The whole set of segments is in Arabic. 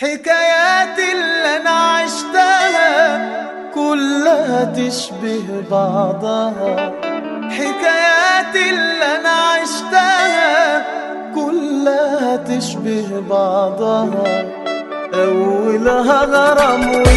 حكايات اللي أنا عشتها كلها تشبه بعضها. حكايات اللي أنا عشتها كلها تشبه بعضها. أولها غرام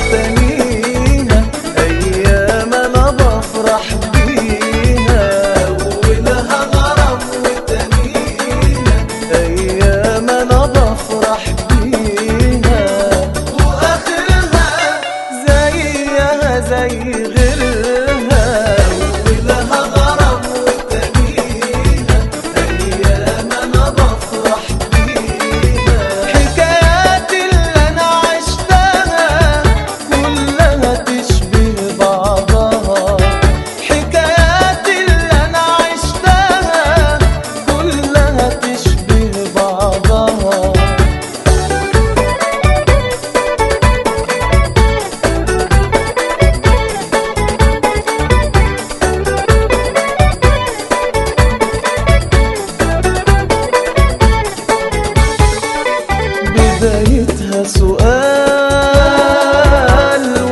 سؤال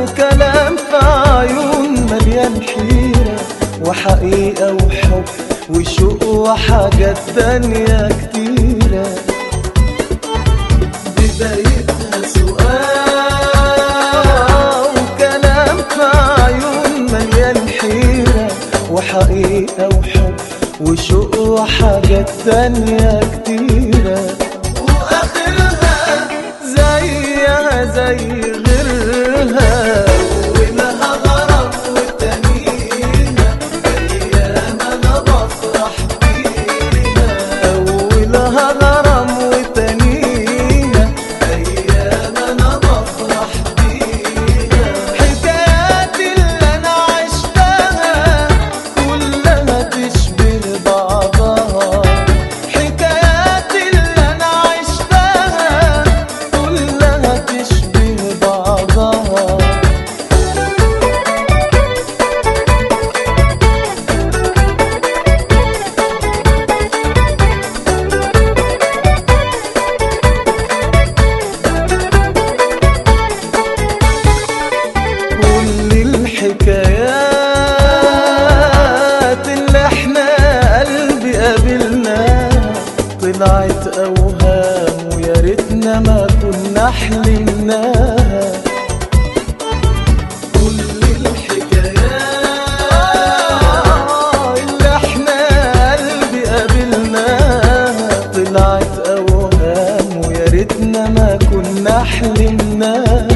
وكلام في عيون مليان حيرة وحقيقة وحب وشوق وحاجات تانية كتيرة. بدايتها سؤال وكلام في عيون مليان حيرة وحقيقة وحب وشوق وحاجات تانية كتيرة. أوهام ويا ريتنا ما كنا حلمناها كل الحكايات اللي إحنا قلبي قابلناها. طلعت ريتنا ما كنا حلمناها